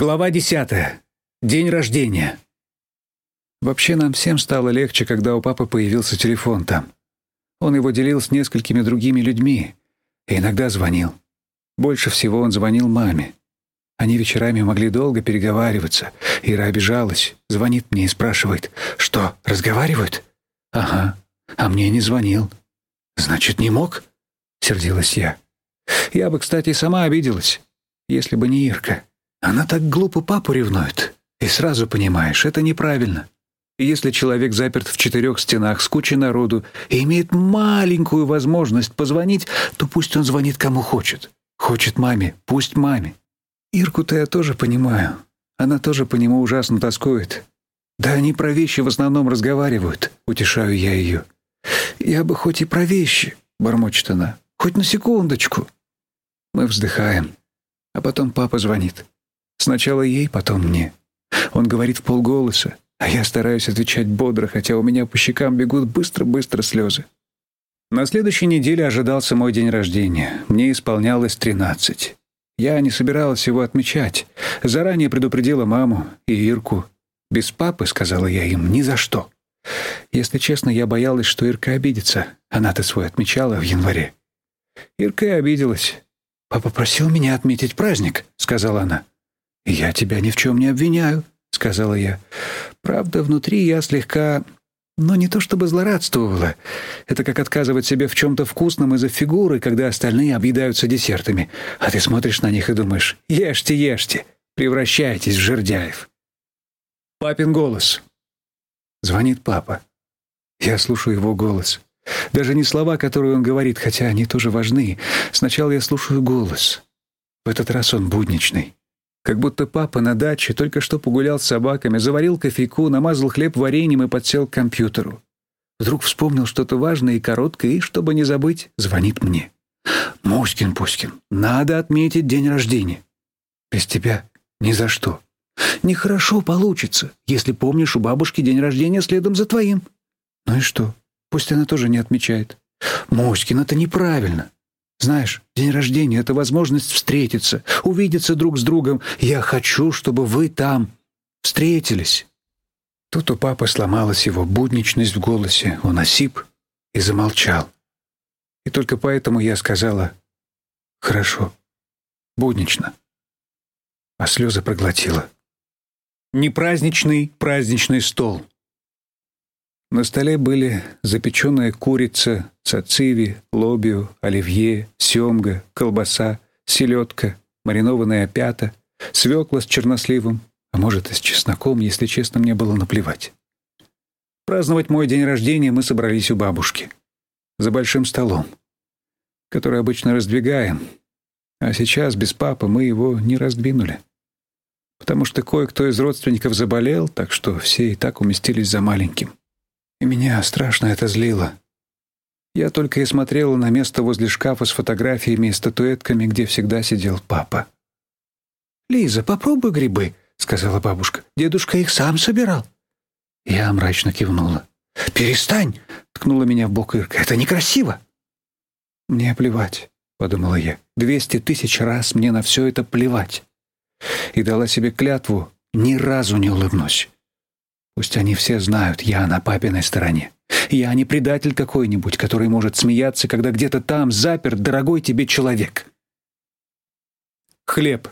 Глава десятая. День рождения. Вообще нам всем стало легче, когда у папы появился телефон там. Он его делил с несколькими другими людьми и иногда звонил. Больше всего он звонил маме. Они вечерами могли долго переговариваться. Ира обижалась, звонит мне и спрашивает: "Что, разговаривают?" "Ага. А мне не звонил". "Значит, не мог?" сердилась я. Я бы, кстати, сама обиделась, если бы не Ирка. Она так глупо папу ревнует. И сразу понимаешь, это неправильно. если человек заперт в четырех стенах с кучей народу и имеет маленькую возможность позвонить, то пусть он звонит кому хочет. Хочет маме, пусть маме. Ирку-то я тоже понимаю. Она тоже по нему ужасно тоскует. Да они про вещи в основном разговаривают, утешаю я ее. Я бы хоть и про вещи, бормочет она. Хоть на секундочку. Мы вздыхаем. А потом папа звонит. Сначала ей, потом мне. Он говорит в полголоса, а я стараюсь отвечать бодро, хотя у меня по щекам бегут быстро-быстро слезы. На следующей неделе ожидался мой день рождения. Мне исполнялось тринадцать. Я не собиралась его отмечать. Заранее предупредила маму и Ирку. Без папы, сказала я им, ни за что. Если честно, я боялась, что Ирка обидится. Она-то свой отмечала в январе. Ирка и обиделась. Папа просил меня отметить праздник, сказала она. «Я тебя ни в чем не обвиняю», — сказала я. «Правда, внутри я слегка... Но не то чтобы злорадствовала. Это как отказывать себе в чем-то вкусном из-за фигуры, когда остальные объедаются десертами. А ты смотришь на них и думаешь, ешьте, ешьте, превращайтесь в жердяев». Папин голос. Звонит папа. Я слушаю его голос. Даже не слова, которые он говорит, хотя они тоже важны. Сначала я слушаю голос. В этот раз он будничный. Как будто папа на даче только что погулял с собаками, заварил кофейку, намазал хлеб вареньем и подсел к компьютеру. Вдруг вспомнил что-то важное и короткое, и, чтобы не забыть, звонит мне. «Муськин, Пуськин, надо отметить день рождения». «Без тебя ни за что». «Нехорошо получится, если помнишь у бабушки день рождения следом за твоим». «Ну и что? Пусть она тоже не отмечает». «Муськин, это неправильно. Знаешь, день рождения — это возможность встретиться, увидеться друг с другом. Я хочу, чтобы вы там встретились». Тут у папы сломалась его будничность в голосе. Он осип и замолчал. И только поэтому я сказала «Хорошо, буднично». А слезы проглотила. Непраздничный праздничный стол. На столе были запеченная курица, цациви, лобио, оливье, семга, колбаса, селедка, маринованная опята, свекла с черносливом, а может и с чесноком, если честно, мне было наплевать. Праздновать мой день рождения мы собрались у бабушки. За большим столом, который обычно раздвигаем, а сейчас без папы мы его не раздвинули. Потому что кое-кто из родственников заболел, так что все и так уместились за маленьким. И меня страшно это злило. Я только и смотрела на место возле шкафа с фотографиями и статуэтками, где всегда сидел папа. «Лиза, попробуй грибы», — сказала бабушка. «Дедушка их сам собирал». Я мрачно кивнула. «Перестань!» — ткнула меня в бок Ирка. «Это некрасиво!» «Мне плевать», — подумала я. «Двести тысяч раз мне на все это плевать». И дала себе клятву ни разу не улыбнусь. Пусть они все знают, я на папиной стороне. Я не предатель какой-нибудь, который может смеяться, когда где-то там заперт дорогой тебе человек. Хлеб.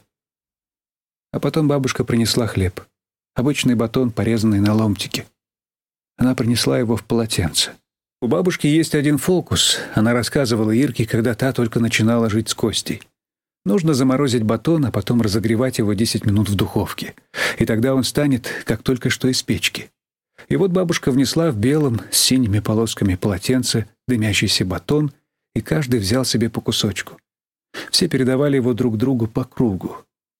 А потом бабушка принесла хлеб. Обычный батон, порезанный на ломтики. Она принесла его в полотенце. У бабушки есть один фокус. Она рассказывала Ирке, когда та только начинала жить с Костей. Нужно заморозить батон, а потом разогревать его 10 минут в духовке. И тогда он станет, как только что из печки. И вот бабушка внесла в белом с синими полосками полотенце дымящийся батон, и каждый взял себе по кусочку. Все передавали его друг другу по кругу.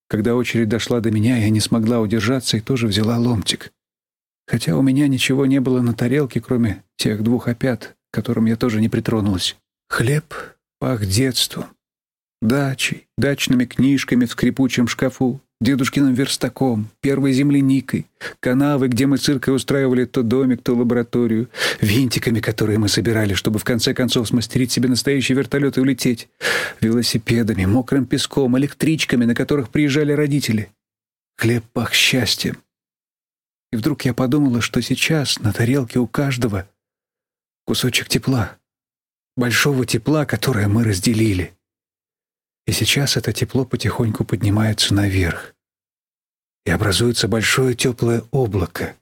Когда очередь дошла до меня, я не смогла удержаться и тоже взяла ломтик. Хотя у меня ничего не было на тарелке, кроме тех двух опят, к которым я тоже не притронулась. Хлеб пах детством, дачей, дачными книжками в скрипучем шкафу, дедушкиным верстаком, первой земляникой, канавы, где мы циркой устраивали то домик, то лабораторию, винтиками, которые мы собирали, чтобы в конце концов смастерить себе настоящий вертолет и улететь, велосипедами, мокрым песком, электричками, на которых приезжали родители. Хлеб пах счастьем. И вдруг я подумала, что сейчас на тарелке у каждого кусочек тепла, большого тепла, которое мы разделили. И сейчас это тепло потихоньку поднимается наверх. И образуется большое теплое облако.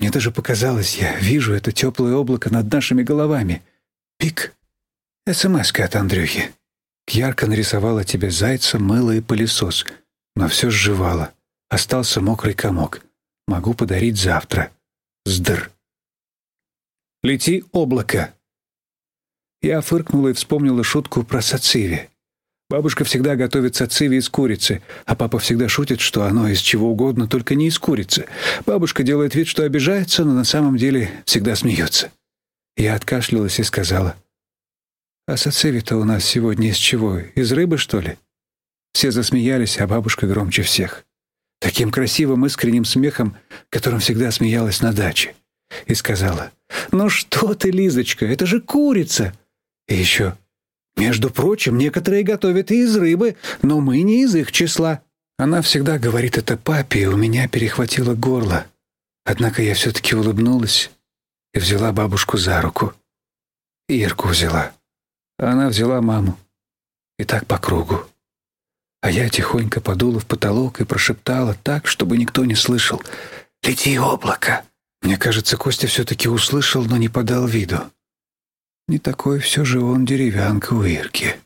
Мне даже показалось, я вижу это теплое облако над нашими головами. Пик. смс от Андрюхи. Ярко нарисовала тебе зайца, мыло и пылесос, но все сживала. Остался мокрый комок. Могу подарить завтра. Сдр. Лети, облако. Я фыркнула и вспомнила шутку про сациви. Бабушка всегда готовит сациви из курицы, а папа всегда шутит, что оно из чего угодно, только не из курицы. Бабушка делает вид, что обижается, но на самом деле всегда смеется. Я откашлялась и сказала, «А сациви-то у нас сегодня из чего? Из рыбы, что ли?» Все засмеялись, а бабушка громче всех. Таким красивым искренним смехом, которым всегда смеялась на даче. И сказала, «Ну что ты, Лизочка, это же курица!» И еще между прочим, некоторые готовят и из рыбы, но мы не из их числа. Она всегда говорит это папе, и у меня перехватило горло. Однако я все-таки улыбнулась и взяла бабушку за руку. И Ирку взяла. Она взяла маму. И так по кругу. А я тихонько подула в потолок и прошептала так, чтобы никто не слышал. «Лети, облако!» Мне кажется, Костя все-таки услышал, но не подал виду. Не такой все же он деревянка у Ирки.